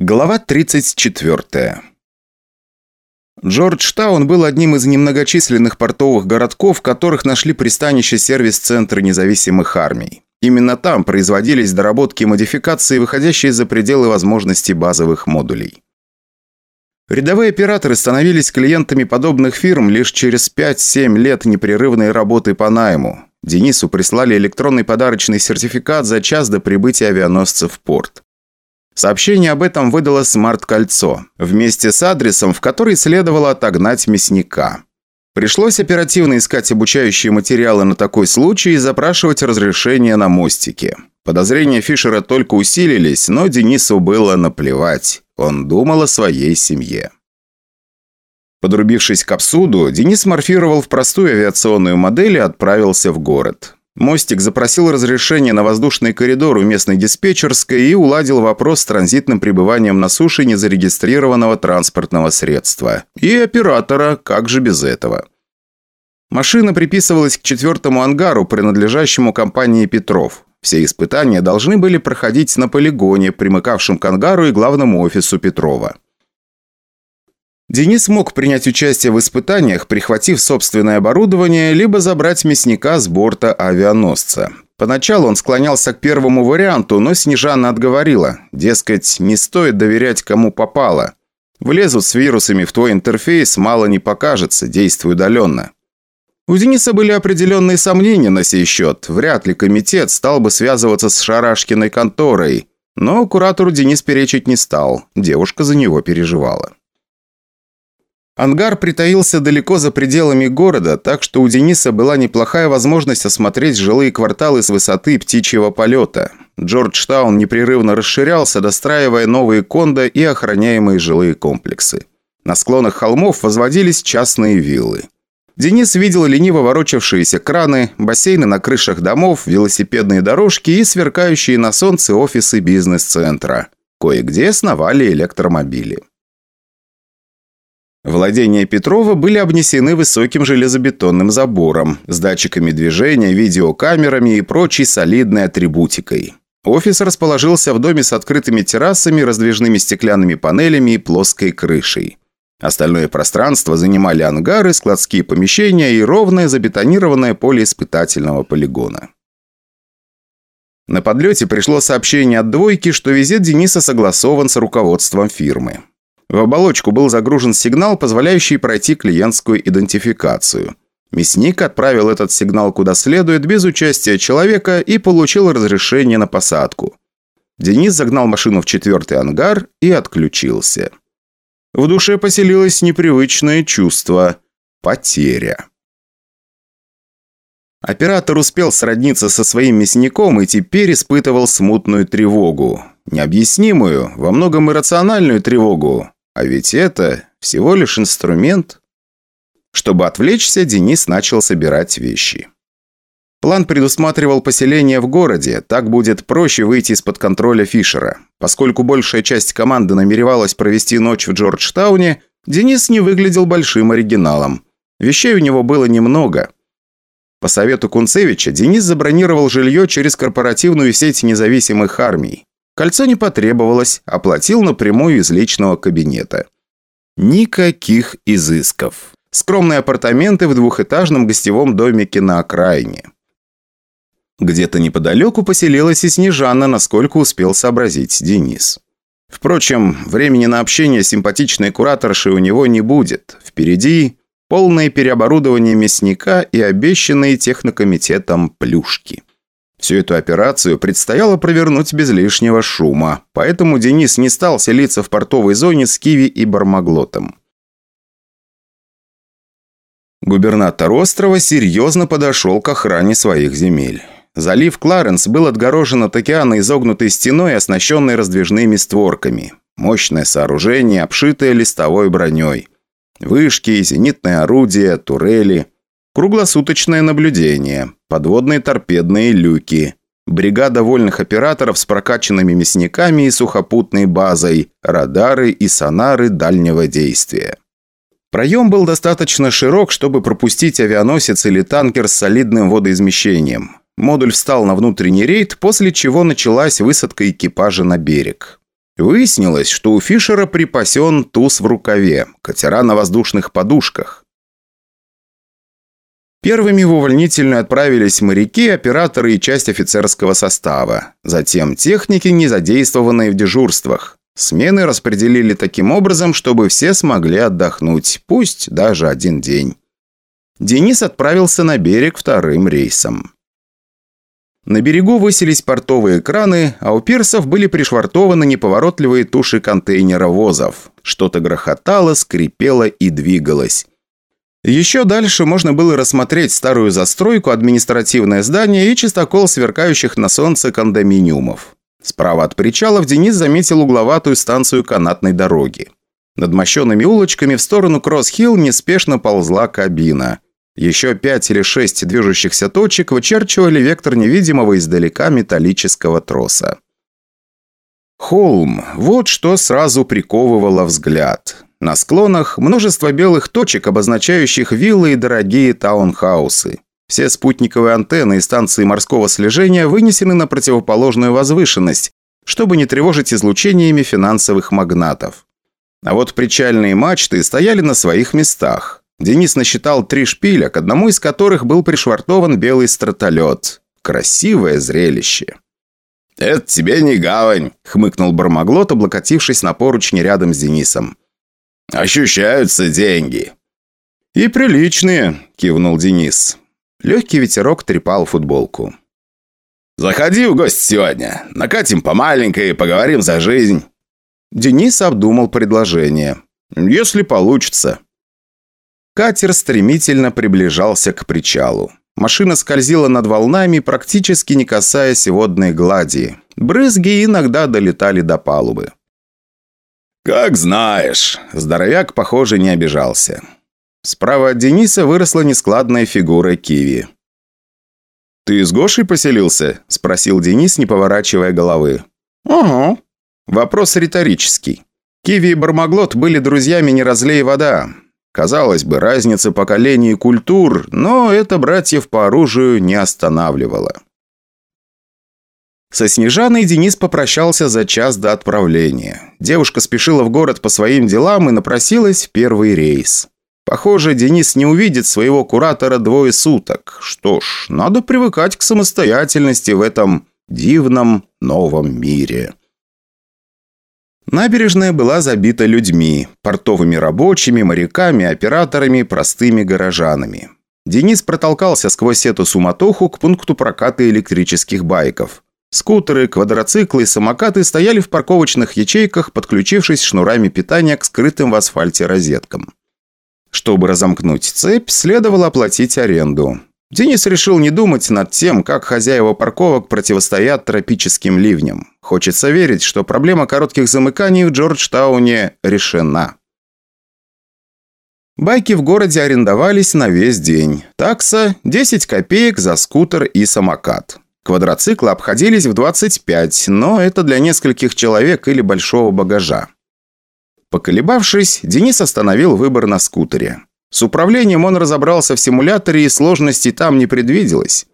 Глава 34. Джорджтаун был одним из немногочисленных портовых городков, в которых нашли пристанище сервис-центры независимых армий. Именно там производились доработки и модификации, выходящие за пределы возможностей базовых модулей. Рядовые операторы становились клиентами подобных фирм лишь через 5-7 лет непрерывной работы по найму. Денису прислали электронный подарочный сертификат за час до прибытия авианосца в порт. Сообщение об этом выдало смарт-кольцо, вместе с адресом, в который следовало отогнать мясника. Пришлось оперативно искать обучающие материалы на такой случай и запрашивать разрешение на мостике. Подозрения Фишера только усилились, но Денису было наплевать. Он думал о своей семье. Подрубившись к абсуду, Денис морфировал в простую авиационную модель и отправился в город. Мостик запросил разрешение на воздушный коридор у местной диспетчерской и уладил вопрос с транзитным пребыванием на суше незарегистрированного транспортного средства. И оператора, как же без этого. Машина приписывалась к четвертому ангару, принадлежащему компании «Петров». Все испытания должны были проходить на полигоне, примыкавшем к ангару и главному офису Петрова. Денис мог принять участие в испытаниях, прихватив собственное оборудование, либо забрать мясника с борта авианосца. Поначалу он склонялся к первому варианту, но Снежана отговорила. Дескать, не стоит доверять кому попало. Влезут с вирусами в твой интерфейс, мало не покажется, действуй удаленно. У Дениса были определенные сомнения на сей счет. Вряд ли комитет стал бы связываться с Шарашкиной конторой. Но куратору Денис перечить не стал. Девушка за него переживала. Ангар притаился далеко за пределами города, так что у Дениса была неплохая возможность осмотреть жилые кварталы с высоты птичьего полета. Джорджтаун непрерывно расширялся, достраивая новые кондо и охраняемые жилые комплексы. На склонах холмов возводились частные виллы. Денис видел лениво ворочавшиеся краны, бассейны на крышах домов, велосипедные дорожки и сверкающие на солнце офисы бизнес-центра. Кое-где сновали электромобили. Владения Петрова были обнесены высоким железобетонным забором с датчиками движения, видеокамерами и прочей солидной атрибутикой. Офис расположился в доме с открытыми террасами, раздвижными стеклянными панелями и плоской крышей. Остальное пространство занимали ангары, складские помещения и ровное забетонированное поле испытательного полигона. На подлете пришло сообщение от двойки, что визит Дениса согласован с руководством фирмы. В оболочку был загружен сигнал, позволяющий пройти клиентскую идентификацию. Мясник отправил этот сигнал куда следует, без участия человека, и получил разрешение на посадку. Денис загнал машину в четвертый ангар и отключился. В душе поселилось непривычное чувство – потеря. Оператор успел сродниться со своим мясником и теперь испытывал смутную тревогу. Необъяснимую, во многом иррациональную тревогу, а ведь это всего лишь инструмент. Чтобы отвлечься, Денис начал собирать вещи. План предусматривал поселение в городе, так будет проще выйти из-под контроля Фишера. Поскольку большая часть команды намеревалась провести ночь в Джорджтауне, Денис не выглядел большим оригиналом. Вещей у него было немного. По совету Кунцевича Денис забронировал жилье через корпоративную сеть независимых армий. Кольцо не потребовалось, оплатил напрямую из личного кабинета. Никаких изысков. Скромные апартаменты в двухэтажном гостевом домике на окраине. Где-то неподалеку поселилась и Снежана, насколько успел сообразить Денис. Впрочем, времени на общение с симпатичной кураторшей у него не будет. Впереди полное переоборудование мясника и обещанные технокомитетом плюшки. Всю эту операцию предстояло провернуть без лишнего шума, поэтому Денис не стал селиться в портовой зоне с Киви и Бармаглотом. Губернатор острова серьезно подошел к охране своих земель. Залив Кларенс был отгорожен от океана изогнутой стеной, оснащенной раздвижными створками. Мощное сооружение, обшитое листовой броней. Вышки, зенитное орудие, турели – Круглосуточное наблюдение, подводные торпедные люки, бригада вольных операторов с прокачанными мясниками и сухопутной базой, радары и сонары дальнего действия. Проем был достаточно широк, чтобы пропустить авианосец или танкер с солидным водоизмещением. Модуль встал на внутренний рейд, после чего началась высадка экипажа на берег. Выяснилось, что у Фишера припасен туз в рукаве, катера на воздушных подушках. Первыми в увольнительную отправились моряки, операторы и часть офицерского состава. Затем техники, не задействованные в дежурствах. Смены распределили таким образом, чтобы все смогли отдохнуть, пусть даже один день. Денис отправился на берег вторым рейсом. На берегу высились портовые краны, а у пирсов были пришвартованы неповоротливые туши контейнеровозов. Что-то грохотало, скрипело и двигалось. Еще дальше можно было рассмотреть старую застройку, административное здание и чистокол сверкающих на солнце кондоминиумов. Справа от причалов Денис заметил угловатую станцию канатной дороги. Над мощенными улочками в сторону Кросс-Хилл неспешно ползла кабина. Еще пять или шесть движущихся точек вычерчивали вектор невидимого издалека металлического троса. Холм – вот что сразу приковывало взгляд. На склонах множество белых точек, обозначающих виллы и дорогие таунхаусы. Все спутниковые антенны и станции морского слежения вынесены на противоположную возвышенность, чтобы не тревожить излучениями финансовых магнатов. А вот причальные мачты стояли на своих местах. Денис насчитал три шпиля, к одному из которых был пришвартован белый стратолет. Красивое зрелище. «Это тебе не гавань», — хмыкнул Бармаглот, облокотившись на поручни рядом с Денисом. Ощущаются деньги». «И приличные», – кивнул Денис. Легкий ветерок трепал футболку. «Заходи в гости сегодня. Накатим по маленькой и поговорим за жизнь». Денис обдумал предложение. «Если получится». Катер стремительно приближался к причалу. Машина скользила над волнами, практически не касаясь водной глади. Брызги иногда долетали до палубы. «Как знаешь». Здоровяк, похоже, не обижался. Справа от Дениса выросла нескладная фигура Киви. «Ты с Гошей поселился?» – спросил Денис, не поворачивая головы. «Угу». Вопрос риторический. Киви и Бармаглот были друзьями не разлей вода. Казалось бы, разница поколений и культур, но это братьев по оружию не останавливало. Со Снежаной Денис попрощался за час до отправления. Девушка спешила в город по своим делам и напросилась в первый рейс. Похоже, Денис не увидит своего куратора двое суток. Что ж, надо привыкать к самостоятельности в этом дивном новом мире. Набережная была забита людьми, портовыми рабочими, моряками, операторами, простыми горожанами. Денис протолкался сквозь эту суматоху к пункту проката электрических байков. Скутеры, квадроциклы и самокаты стояли в парковочных ячейках, подключившись шнурами питания к скрытым в асфальте розеткам. Чтобы разомкнуть цепь, следовало оплатить аренду. Денис решил не думать над тем, как хозяева парковок противостоят тропическим ливням. Хочется верить, что проблема коротких замыканий в Джорджтауне решена. Байки в городе арендовались на весь день. Такса – 10 копеек за скутер и самокат. Квадроциклы обходились в 25, но это для нескольких человек или большого багажа. Поколебавшись, Денис остановил выбор на скутере. С управлением он разобрался в симуляторе и сложностей там не предвиделось.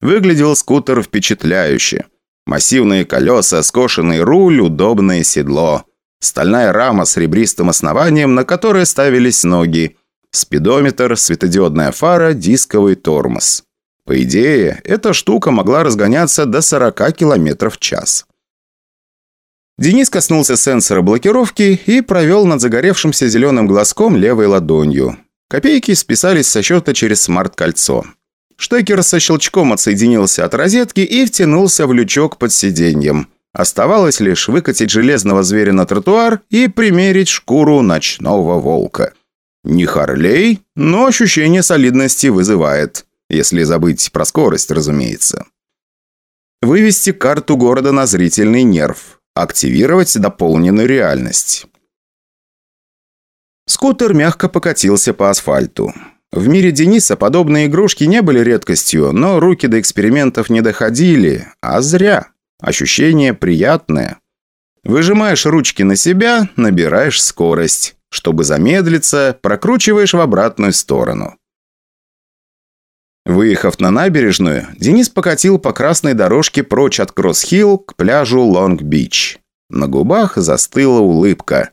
Выглядел скутер впечатляюще. Массивные колеса, скошенный руль, удобное седло. Стальная рама с ребристым основанием, на которое ставились ноги. Спидометр, светодиодная фара, дисковый тормоз. По идее, эта штука могла разгоняться до 40 км в час. Денис коснулся сенсора блокировки и провел над загоревшимся зеленым глазком левой ладонью. Копейки списались со счета через смарт-кольцо. Штекер со щелчком отсоединился от розетки и втянулся в лючок под сиденьем. Оставалось лишь выкатить железного зверя на тротуар и примерить шкуру ночного волка. Не Харлей, но ощущение солидности вызывает. Если забыть про скорость, разумеется. Вывести карту города на зрительный нерв. Активировать дополненную реальность. Скутер мягко покатился по асфальту. В мире Дениса подобные игрушки не были редкостью, но руки до экспериментов не доходили, а зря. Ощущение приятное. Выжимаешь ручки на себя, набираешь скорость. Чтобы замедлиться, прокручиваешь в обратную сторону. Выехав на набережную, Денис покатил по красной дорожке прочь от Кросс-Хилл к пляжу Лонг-Бич. На губах застыла улыбка.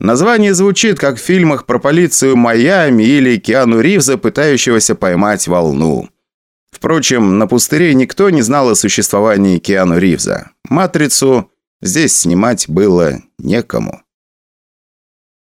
Название звучит, как в фильмах про полицию Майами или Киану Ривза, пытающегося поймать волну. Впрочем, на пустыре никто не знал о существовании Киану Ривза. «Матрицу» здесь снимать было некому.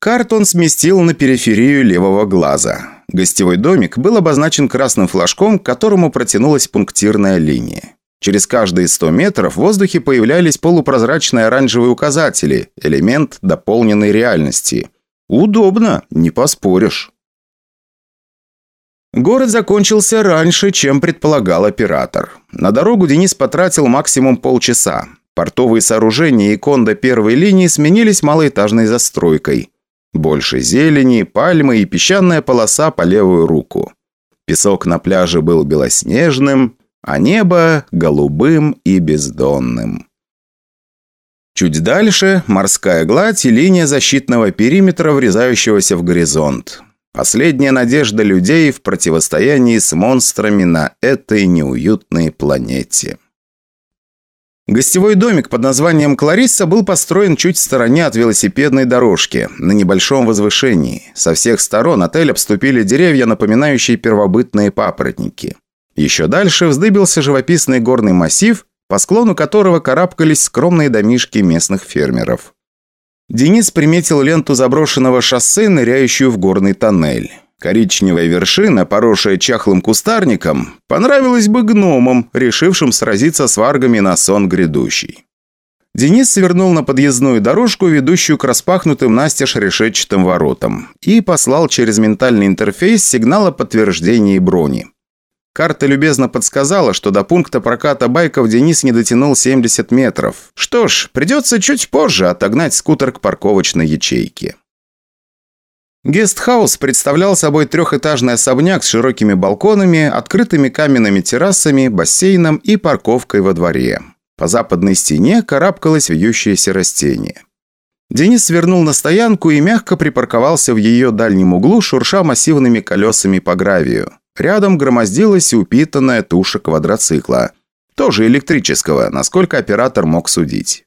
Карт он сместил на периферию левого глаза. Гостевой домик был обозначен красным флажком, к которому протянулась пунктирная линия. Через каждые 100 метров в воздухе появлялись полупрозрачные оранжевые указатели, элемент дополненной реальности. Удобно, не поспоришь. Город закончился раньше, чем предполагал оператор. На дорогу Денис потратил максимум полчаса. Портовые сооружения и кондо первой линии сменились малоэтажной застройкой. Больше зелени, пальмы и песчаная полоса по левую руку. Песок на пляже был белоснежным, а небо – голубым и бездонным. Чуть дальше – морская гладь и линия защитного периметра, врезающегося в горизонт. Последняя надежда людей в противостоянии с монстрами на этой неуютной планете. Гостевой домик под названием «Кларисса» был построен чуть в стороне от велосипедной дорожки, на небольшом возвышении. Со всех сторон отель обступили деревья, напоминающие первобытные папоротники. Еще дальше вздыбился живописный горный массив, по склону которого карабкались скромные домишки местных фермеров. Денис приметил ленту заброшенного шоссе, ныряющую в горный тоннель. Коричневая вершина, поросшая чахлым кустарником, понравилась бы гномам, решившим сразиться с варгами на сон грядущий. Денис свернул на подъездную дорожку, ведущую к распахнутым настежь решетчатым воротам, и послал через ментальный интерфейс сигнал о подтверждении брони. Карта любезно подсказала, что до пункта проката байков Денис не дотянул 70 метров. Что ж, придется чуть позже отогнать скутер к парковочной ячейке. Гестхаус представлял собой трехэтажный особняк с широкими балконами, открытыми каменными террасами, бассейном и парковкой во дворе. По западной стене карабкалось вьющееся растение. Денис свернул на стоянку и мягко припарковался в ее дальнем углу, шурша массивными колесами по гравию. Рядом громоздилась упитанная туша квадроцикла. Тоже электрического, насколько оператор мог судить.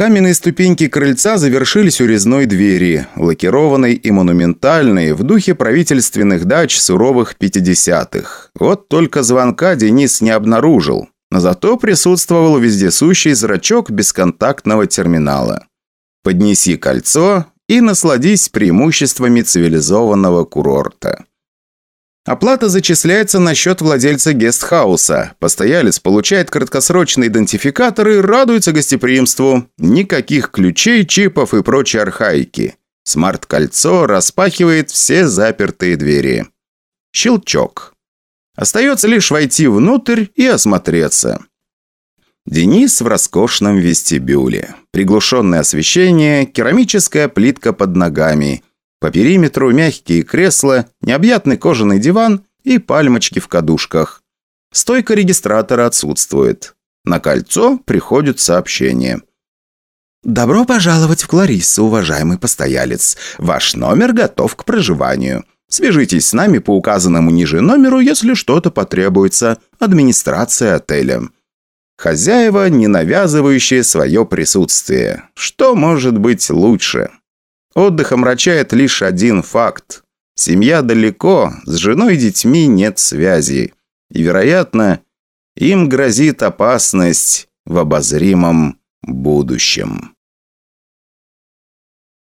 Каменные ступеньки крыльца завершились у резной двери, лакированной и монументальной, в духе правительственных дач суровых 50-х. Вот только звонка Денис не обнаружил, но зато присутствовал вездесущий зрачок бесконтактного терминала. Поднеси кольцо и насладись преимуществами цивилизованного курорта. Оплата зачисляется на счет владельца гестхауса. Постоялец получает краткосрочный идентификатор и радуется гостеприимству. Никаких ключей, чипов и прочей архаики. Смарт-кольцо распахивает все запертые двери. Щелчок. Остается лишь войти внутрь и осмотреться. Денис в роскошном вестибюле. Приглушенное освещение, керамическая плитка под ногами – по периметру мягкие кресла, необъятный кожаный диван и пальмочки в кадушках. Стойка регистратора отсутствует. На кольцо приходит сообщение. «Добро пожаловать в Клариссу, уважаемый постоялец. Ваш номер готов к проживанию. Свяжитесь с нами по указанному ниже номеру, если что-то потребуется. Администрация отеля». Хозяева, не навязывающие свое присутствие. Что может быть лучше? Отдых омрачает лишь один факт. Семья далеко, с женой и детьми нет связи. И, вероятно, им грозит опасность в обозримом будущем.